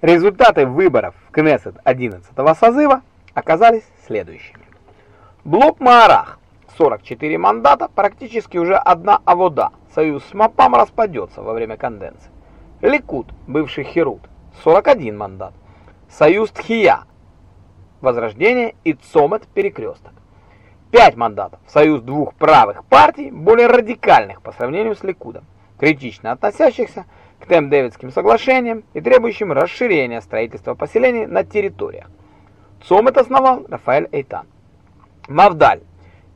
Результаты выборов в Кнессет 11-го созыва оказались следующими. Блок Маарах 44 мандата, практически уже одна авода. Союз с МАПАМ распадется во время конденсации. Ликут, бывший Херут, 41 мандат. Союз Тхия, Возрождение и Цомет Перекресток. 5 мандатов. Союз двух правых партий, более радикальных по сравнению с Ликудом, критично относящихся к Темп-Дэвидским соглашениям и требующим расширения строительства поселений на территориях. Цомет основал Рафаэль Эйтан. Мавдаль.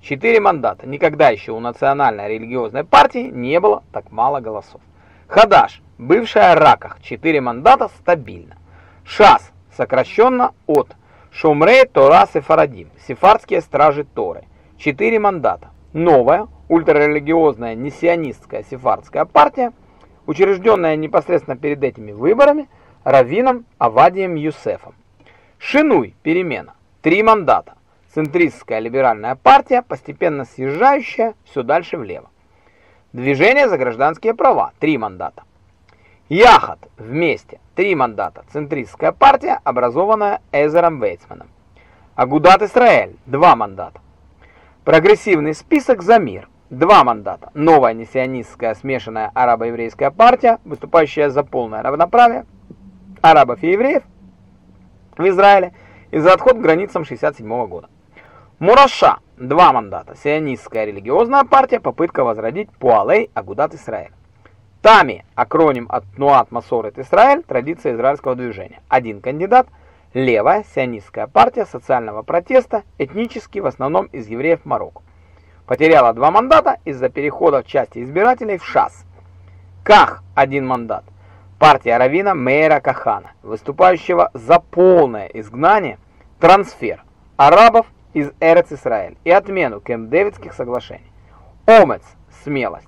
Четыре мандата. Никогда еще у национальной религиозной партии не было так мало голосов. Хадаш. Бывшая Раках. Четыре мандата стабильно. Шас. Сокращенно от Шумрей Тора Сефарадим. Сефардские стражи Торы. Четыре мандата. Новая ультрарелигиозная несионистская сефардская партия учрежденная непосредственно перед этими выборами раввином Авадием Юсефом. Шинуй, перемена, три мандата, центристская либеральная партия, постепенно съезжающая все дальше влево. Движение за гражданские права, три мандата. Яхат, вместе, три мандата, центристская партия, образованная Эзером Вейцманом. Агудат Исраэль, два мандата. Прогрессивный список за мир, Два мандата. Новая несионистская смешанная арабо-еврейская партия, выступающая за полное равноправие арабов и евреев в Израиле и за отход к границам 67 -го года. Мураша. Два мандата. Сионистская религиозная партия, попытка возродить Пуалей Агудат Исраэль. Тами. Акроним от Нуат Масорет Исраэль, традиция израильского движения. Один кандидат. Левая сионистская партия социального протеста, этнически в основном из евреев Марокко потеряла два мандата из-за перехода в части избирателей в ШАС. Ках – один мандат. Партия Равина Мейра Кахана, выступающего за полное изгнание, трансфер арабов из Эрец-Исраэль и отмену Кемп-Дэвидских соглашений. Омец – смелость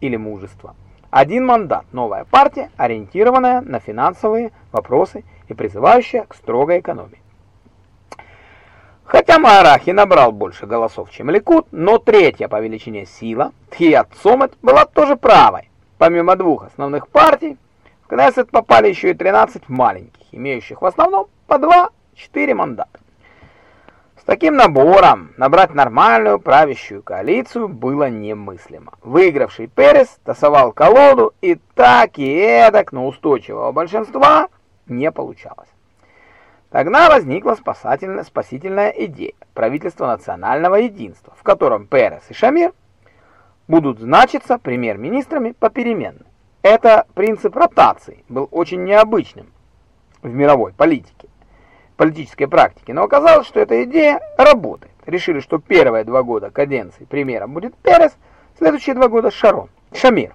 или мужество. Один мандат – новая партия, ориентированная на финансовые вопросы и призывающая к строгой экономии. Хотя Маарахи набрал больше голосов, чем Ликут, но третья по величине сила, Тхият Сомет, была тоже правой. Помимо двух основных партий, в Кнессет попали еще и 13 маленьких, имеющих в основном по 2-4 мандата. С таким набором набрать нормальную правящую коалицию было немыслимо. Выигравший Перес тасовал колоду и так и эдак, но устойчивого большинства не получалось. Тогда возникла спасательная, спасительная идея правительства национального единства, в котором Перес и Шамир будут значиться премьер-министрами попеременно. Это принцип ротации был очень необычным в мировой политике, политической практике, но оказалось, что эта идея работает. Решили, что первые два года каденции премьером будет Перес, следующие два года Шарон, Шамир.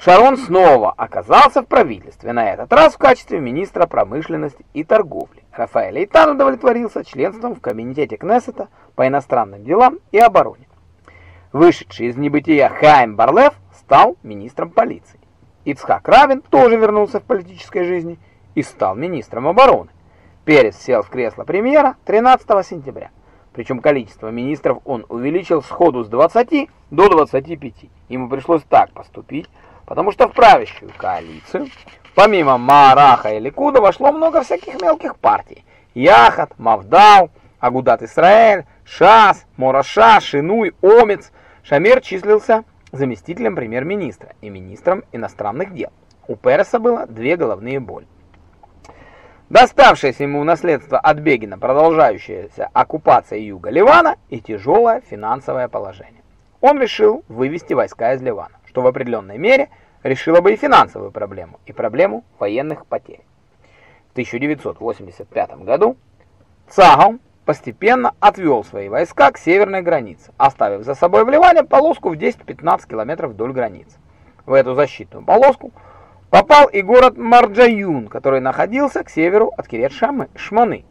Шарон снова оказался в правительстве, на этот раз в качестве министра промышленности и торговли. Рафаэль Эйтан удовлетворился членством в комитете Кнессета по иностранным делам и обороне. Вышедший из небытия Хайм Барлев стал министром полиции. Ицхак Равин тоже вернулся в политической жизни и стал министром обороны. Перес сел в кресло премьера 13 сентября. Причем количество министров он увеличил сходу с 20 до 25. Ему пришлось так поступить, потому что в правящую коалицию, помимо Мараха и Ликуда, вошло много всяких мелких партий. Яхат, Мавдал, Агудат Исраэль, Шас, Мораша, Шинуй, Омец. Шамир числился заместителем премьер-министра и министром иностранных дел. У Переса было две головные боли. Доставшееся ему наследство от Бегина, продолжающаяся оккупация юга Ливана и тяжелое финансовое положение. Он решил вывести войска из Ливана что в определенной мере решило бы и финансовую проблему, и проблему военных потерь. В 1985 году Цагал постепенно отвел свои войска к северной границе, оставив за собой в Ливане полоску в 10-15 километров вдоль границы. В эту защитную полоску попал и город Марджаюн, который находился к северу от Кирет-Шманы.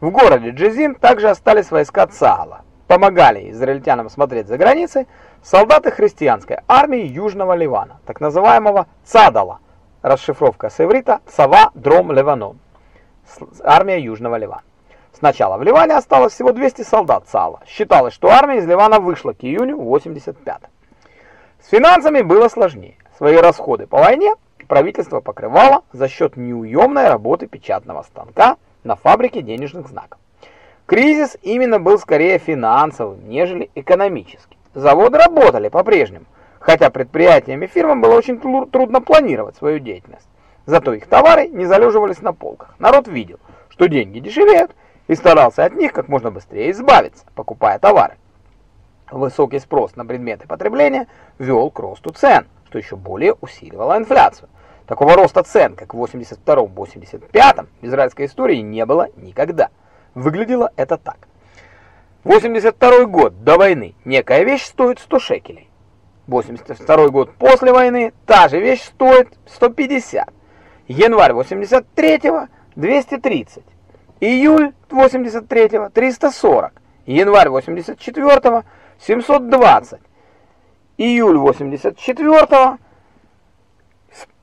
В городе Джезин также остались войска Цагала, помогали израильтянам смотреть за границей солдаты христианской армии Южного Ливана, так называемого Цадала, расшифровка с иврита Сава Дром Ливанон, армия Южного Ливана. Сначала в Ливане осталось всего 200 солдат Цала. Считалось, что армия из Ливана вышла к июню 85 С финансами было сложнее. Свои расходы по войне правительство покрывало за счет неуемной работы печатного станка на фабрике денежных знаков. Кризис именно был скорее финансовым, нежели экономическим. Заводы работали по-прежнему, хотя предприятиям и фирмам было очень трудно планировать свою деятельность. Зато их товары не залеживались на полках. Народ видел, что деньги дешевеют, и старался от них как можно быстрее избавиться, покупая товары. Высокий спрос на предметы потребления вел к росту цен, что еще более усиливало инфляцию. Такого роста цен, как в 82-85 в израильской истории не было никогда. Выглядело это так. 82 год до войны некая вещь стоит 100 шекелей. 82 год после войны та же вещь стоит 150. Январь 83-го 230. Июль 83-го 340. Январь 84-го 720. Июль 84-го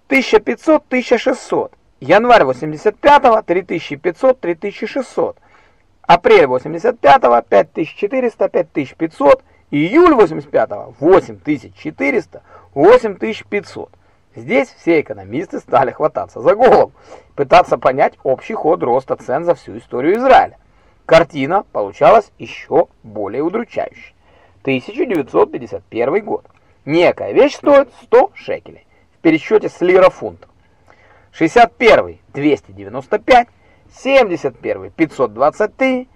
1500-1600. Январь 85-го 3500-3600. Апрель 85-го 5400-5500. Июль 85-го 8400-8500. Здесь все экономисты стали хвататься за голову, пытаться понять общий ход роста цен за всю историю Израиля. Картина получалась еще более удручающей. 1951 год. Некая вещь стоит 100 шекелей в пересчете с лира фунтов. 61 295, 71 523,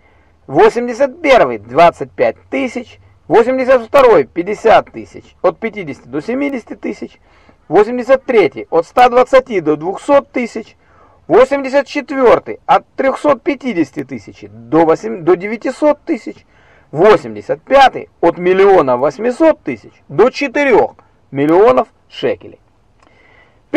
81 25 тысяч, 82 50 тысяч, от 50 до 70 тысяч, 83 от 120 до 200 тысяч, 84 от 350 тысяч до, 8, до 900 тысяч, 85 от миллиона 800 тысяч до 4 миллионов шекелей.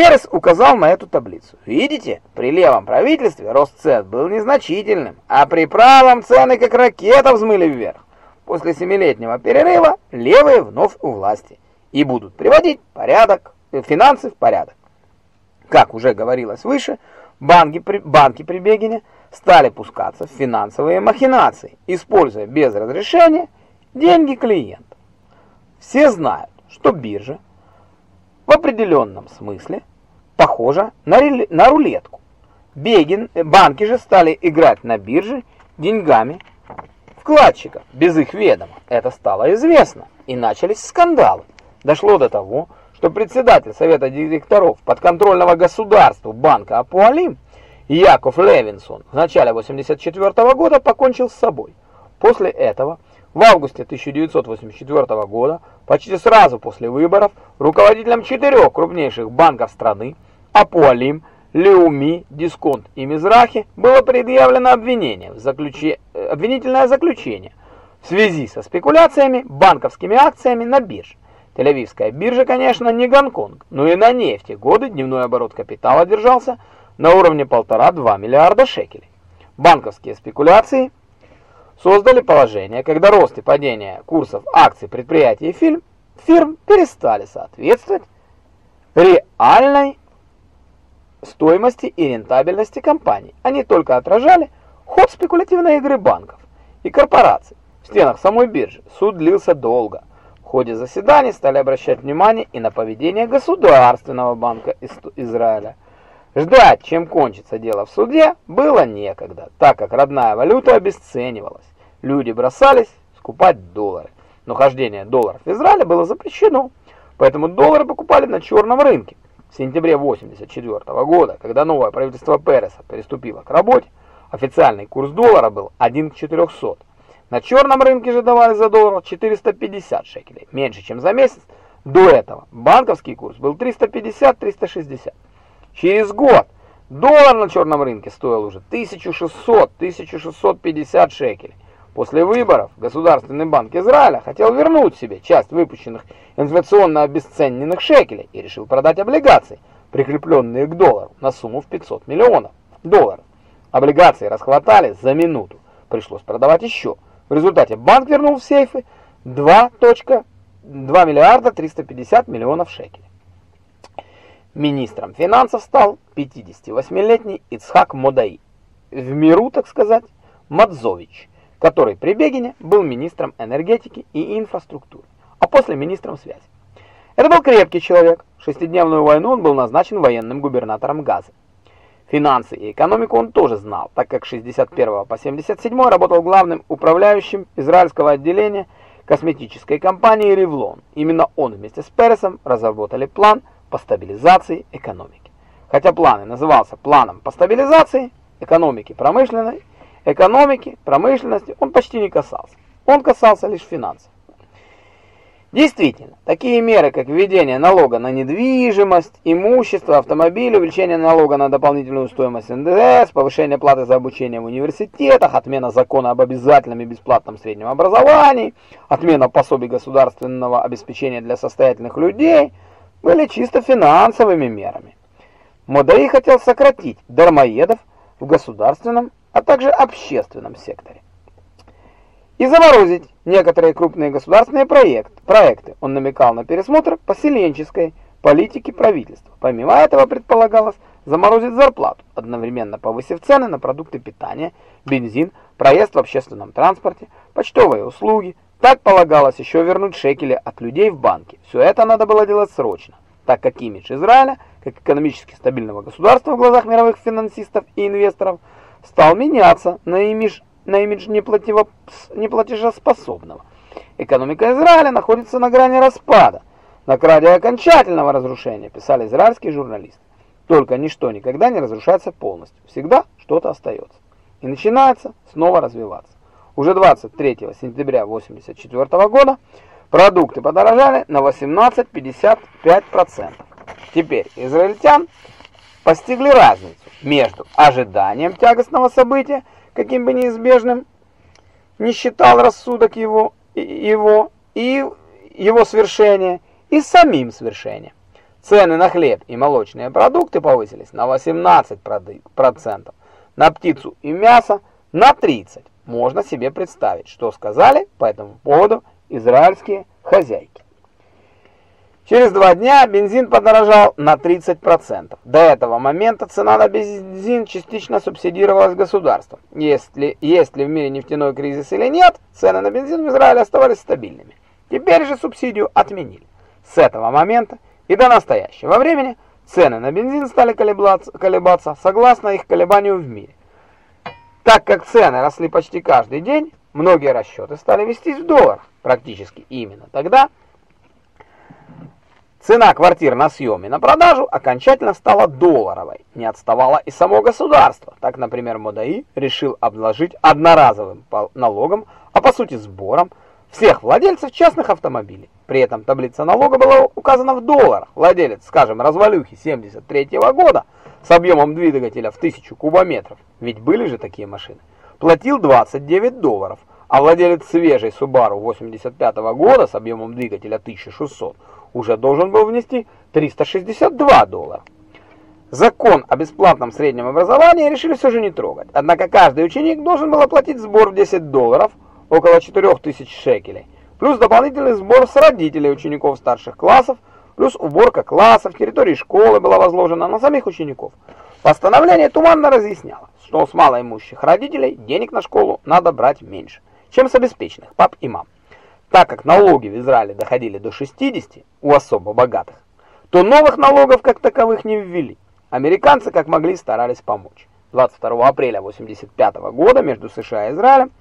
Перес указал на эту таблицу. Видите, при левом правительстве рост цен был незначительным, а при правом цены как ракета взмыли вверх. После семилетнего перерыва левые вновь у власти и будут приводить порядок финансы в порядок. Как уже говорилось выше, банки при, банки при Бегине стали пускаться в финансовые махинации, используя без разрешения деньги клиентов. Все знают, что биржа в определенном смысле похожа на, на рулетку. Бегин, банки же стали играть на бирже деньгами вкладчиков без их ведома. Это стало известно, и начались скандалы. Дошло до того, что председатель совета директоров подконтрольного государству банка Апуалим Яков Левинсон в начале 84 года покончил с собой. После этого в августе 1984 года, почти сразу после выборов, руководителям четырех крупнейших банков страны Апуалим, Леуми, Дисконт и Мизрахи было предъявлено обвинение в заключе... обвинительное заключение в связи со спекуляциями банковскими акциями на бирже. Тель-Авивская биржа, конечно, не Гонконг, но и на нефти годы дневной оборот капитала держался на уровне 1,5-2 миллиарда шекелей. Банковские спекуляции создали положение, когда рост и падение курсов акций предприятий и фирм, фирм перестали соответствовать реальной стоимости и рентабельности компаний. Они только отражали ход спекулятивной игры банков и корпораций. В стенах самой биржи суд длился долго ходе заседаний стали обращать внимание и на поведение Государственного банка Израиля. Ждать, чем кончится дело в суде, было некогда, так как родная валюта обесценивалась. Люди бросались скупать доллары. Но хождение долларов в Израиле было запрещено, поэтому доллары покупали на черном рынке. В сентябре 1984 года, когда новое правительство Переса приступило к работе, официальный курс доллара был 1 к 400. На черном рынке же давали за доллар 450 шекелей, меньше, чем за месяц. До этого банковский курс был 350-360. Через год доллар на черном рынке стоил уже 1600-1650 шекелей. После выборов Государственный банк Израиля хотел вернуть себе часть выпущенных инфляционно обесцененных шекелей и решил продать облигации, прикрепленные к доллару, на сумму в 500 миллионов долларов. Облигации расхватали за минуту, пришлось продавать еще. В результате банк вернул в сейфы 2.2 миллиарда 350 миллионов шекелей. Министром финансов стал 58-летний Ицхак Модаи, в миру, так сказать, Мадзович, который при Бегине был министром энергетики и инфраструктуры, а после министром связи. Это был крепкий человек. В шестидневную войну он был назначен военным губернатором Газы. Финансы и экономику он тоже знал, так как с 61 по 77 работал главным управляющим израильского отделения косметической компании «Ревлон». Именно он вместе с Пересом разработали план по стабилизации экономики. Хотя план и назывался планом по стабилизации экономики промышленной, экономики, промышленности он почти не касался. Он касался лишь финансов. Действительно, такие меры, как введение налога на недвижимость, имущество, автомобиль, увеличение налога на дополнительную стоимость НДС, повышение платы за обучение в университетах, отмена закона об обязательном и бесплатном среднем образовании, отмена пособий государственного обеспечения для состоятельных людей, были чисто финансовыми мерами. Модаи хотел сократить дармоедов в государственном, а также общественном секторе и заморозить некоторые крупные государственные проект, проекты. Он намекал на пересмотр поселенческой политики правительства. Помимо этого предполагалось заморозить зарплату, одновременно повысив цены на продукты питания, бензин, проезд в общественном транспорте, почтовые услуги. Так полагалось еще вернуть шекели от людей в банки. Все это надо было делать срочно, так как имидж Израиля, как экономически стабильного государства в глазах мировых финансистов и инвесторов, стал меняться на имидж на имидж неплатежеспособного. Экономика Израиля находится на грани распада, на грани окончательного разрушения, писали израильские журналисты. Только ничто никогда не разрушается полностью, всегда что-то остается. И начинается снова развиваться. Уже 23 сентября 1984 года продукты подорожали на 18,55%. Теперь израильтян постигли разницу между ожиданием тягостного события каким бы неизбежным не считал рассудок его, его и его свершение, и самим свершением. Цены на хлеб и молочные продукты повысились на 18%, на птицу и мясо на 30%. Можно себе представить, что сказали по этому поводу израильские хозяйки. Через два дня бензин подорожал на 30%. До этого момента цена на бензин частично субсидировалась государством. Если, есть ли в мире нефтяной кризис или нет, цены на бензин в Израиле оставались стабильными. Теперь же субсидию отменили. С этого момента и до настоящего времени цены на бензин стали колебаться, колебаться согласно их колебанию в мире. Так как цены росли почти каждый день, многие расчеты стали вестись в долларах. Практически именно тогда, Цена квартир на съем и на продажу окончательно стала долларовой. Не отставало и само государство. Так, например, Модаи решил обложить одноразовым налогом, а по сути сбором, всех владельцев частных автомобилей. При этом таблица налога была указана в долларах. Владелец, скажем, развалюхи 73 -го года с объемом двигателя в 1000 кубометров, ведь были же такие машины, платил 29 долларов, а владелец свежей Subaru 85 -го года с объемом двигателя 1600 уже должен был внести 362 доллара. Закон о бесплатном среднем образовании решили все же не трогать. Однако каждый ученик должен был оплатить сбор в 10 долларов, около 4000 шекелей, плюс дополнительный сбор с родителей учеников старших классов, плюс уборка классов, территории школы была возложена на самих учеников. Постановление туманно разъясняло, что с малоимущих родителей денег на школу надо брать меньше, чем с обеспеченных пап и мам. Так как налоги в Израиле доходили до 60 у особо богатых, то новых налогов как таковых не ввели. Американцы как могли старались помочь. 22 апреля 1985 года между США и Израилем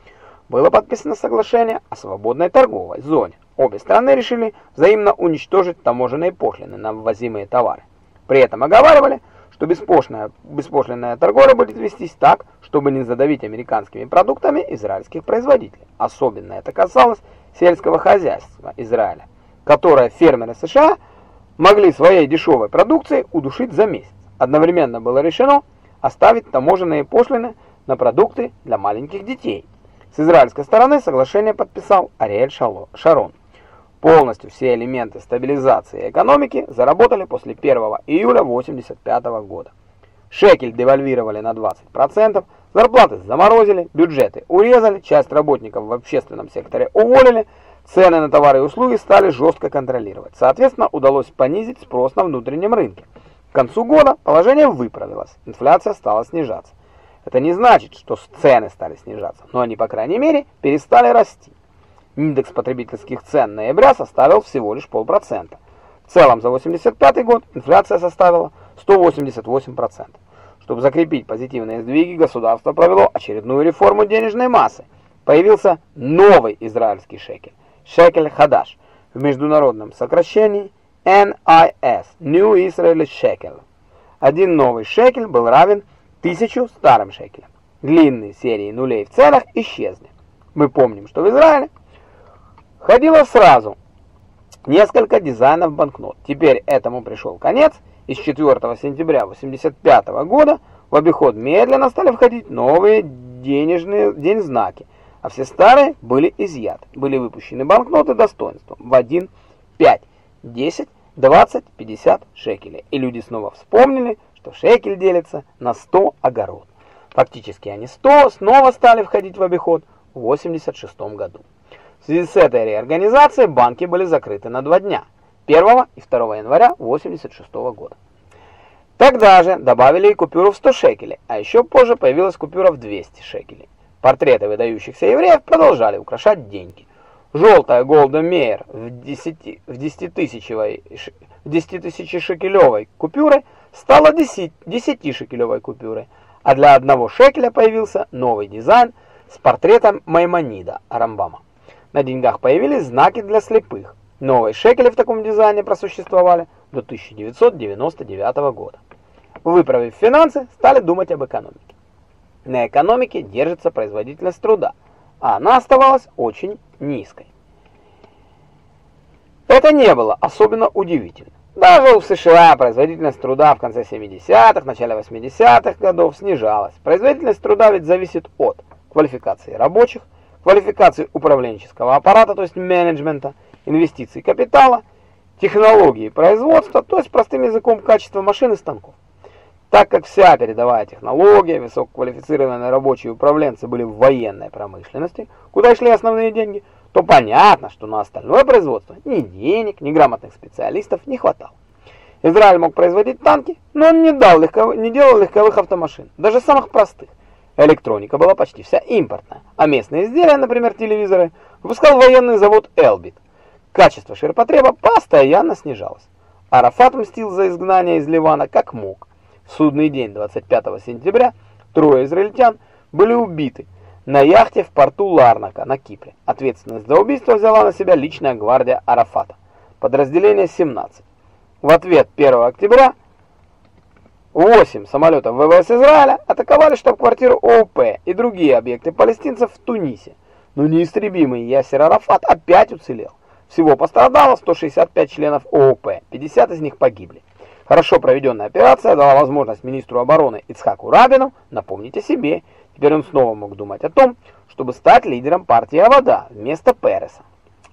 было подписано соглашение о свободной торговой зоне. Обе страны решили взаимно уничтожить таможенные пошлины на ввозимые товары. При этом оговаривали, что беспошлинная, беспошлинная торговля будет вестись так, чтобы не задавить американскими продуктами израильских производителей. Особенно это касалось сельского хозяйства Израиля, которое фермеры США могли своей дешевой продукцией удушить за месяц. Одновременно было решено оставить таможенные пошлины на продукты для маленьких детей. С израильской стороны соглашение подписал Ариэль Шарон. Полностью все элементы стабилизации экономики заработали после 1 июля 1985 года. Шекель девальвировали на 20%, зарплаты заморозили, бюджеты урезали, часть работников в общественном секторе уволили, цены на товары и услуги стали жестко контролировать. Соответственно, удалось понизить спрос на внутреннем рынке. К концу года положение выправилось, инфляция стала снижаться. Это не значит, что цены стали снижаться, но они, по крайней мере, перестали расти. Индекс потребительских цен ноября составил всего лишь полпроцента. В целом за 85 год инфляция составила 188%. Чтобы закрепить позитивные сдвиги, государство провело очередную реформу денежной массы. Появился новый израильский шекель – шекель Хадаш в международном сокращении NIS – New Israeli Shekel. Один новый шекель был равен тысячу старым шекелям. Длинные серии нулей в ценах исчезли. Мы помним, что в Израиле ходило сразу несколько дизайнов банкнот. Теперь этому пришел конец, и с 4 сентября 1985 года в обиход медленно стали входить новые денежные деньзнаки, а все старые были изъяты. Были выпущены банкноты достоинством в 1, 5, 10, 20, 50 шекелей. И люди снова вспомнили, что шекель делится на 100 огород. Фактически они 100 снова стали входить в обиход в 86 году. В связи с этой реорганизацией банки были закрыты на два дня – 1 и 2 января 86 года. Тогда же добавили и купюру в 100 шекелей, а еще позже появилась купюра в 200 шекелей. Портреты выдающихся евреев продолжали украшать деньги. Желтая Голда Мейер в 10 в 10 тысячевой в 10 тысячи шекелевой купюрой стала 10 10 шекелевой купюрой, а для одного шекеля появился новый дизайн с портретом Маймонида Рамбама. На деньгах появились знаки для слепых. Новые шекели в таком дизайне просуществовали до 1999 года. Выправив финансы, стали думать об экономике. На экономике держится производительность труда, а она оставалась очень низкой. Это не было особенно удивительно. Даже у США производительность труда в конце 70-х, начале 80-х годов снижалась. Производительность труда ведь зависит от квалификации рабочих, квалификации управленческого аппарата, то есть менеджмента, инвестиций капитала, технологии производства, то есть простым языком качества машин и станков. Так как вся передовая технология, высококвалифицированные рабочие управленцы были в военной промышленности, куда шли основные деньги, то понятно, что на остальное производство ни денег, ни грамотных специалистов не хватало. Израиль мог производить танки, но он не, дал легко, не делал легковых автомашин, даже самых простых. Электроника была почти вся импортная, а местные изделия, например, телевизоры, выпускал военный завод «Элбит». Качество ширпотреба постоянно снижалось. Арафат мстил за изгнание из Ливана как мог. В судный день 25 сентября трое израильтян были убиты на яхте в порту Ларнака на Кипре. Ответственность за убийство взяла на себя личная гвардия Арафата, подразделение 17. В ответ 1 октября 8 самолетов ВВС Израиля атаковали штаб-квартиру ООП и другие объекты палестинцев в Тунисе. Но неистребимый Ясер Арафат опять уцелел. Всего пострадало 165 членов ООП, 50 из них погибли. Хорошо проведенная операция дала возможность министру обороны Ицхаку Рабину напомнить о себе. Теперь он снова мог думать о том, чтобы стать лидером партии Авода вместо Переса.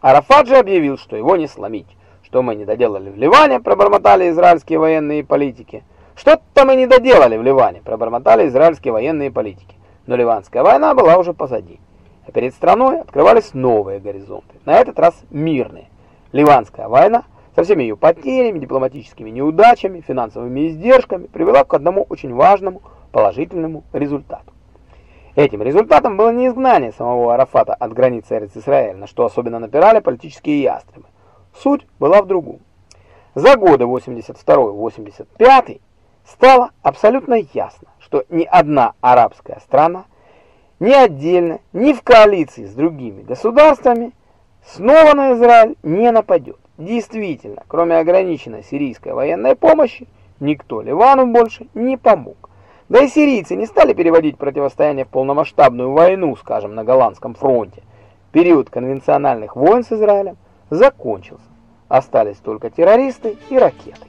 Арафат же объявил, что его не сломить. Что мы не доделали в Ливане, пробормотали израильские военные политики. Что-то мы не доделали в Ливане, пробормотали израильские военные политики. Но ливанская война была уже позади. А перед страной открывались новые горизонты, на этот раз мирные. Ливанская война – со всеми ее потерями, дипломатическими неудачами, финансовыми издержками привела к одному очень важному положительному результату. Этим результатом было не изгнание самого Арафата от границы Эрец-Исраэль, на что особенно напирали политические ястребы. Суть была в другом. За годы 82-85 стало абсолютно ясно, что ни одна арабская страна, ни отдельно, ни в коалиции с другими государствами снова на Израиль не нападет. Действительно, кроме ограниченной сирийской военной помощи, никто Ливану больше не помог. Да и сирийцы не стали переводить противостояние в полномасштабную войну, скажем, на голландском фронте. Период конвенциональных войн с Израилем закончился. Остались только террористы и ракеты.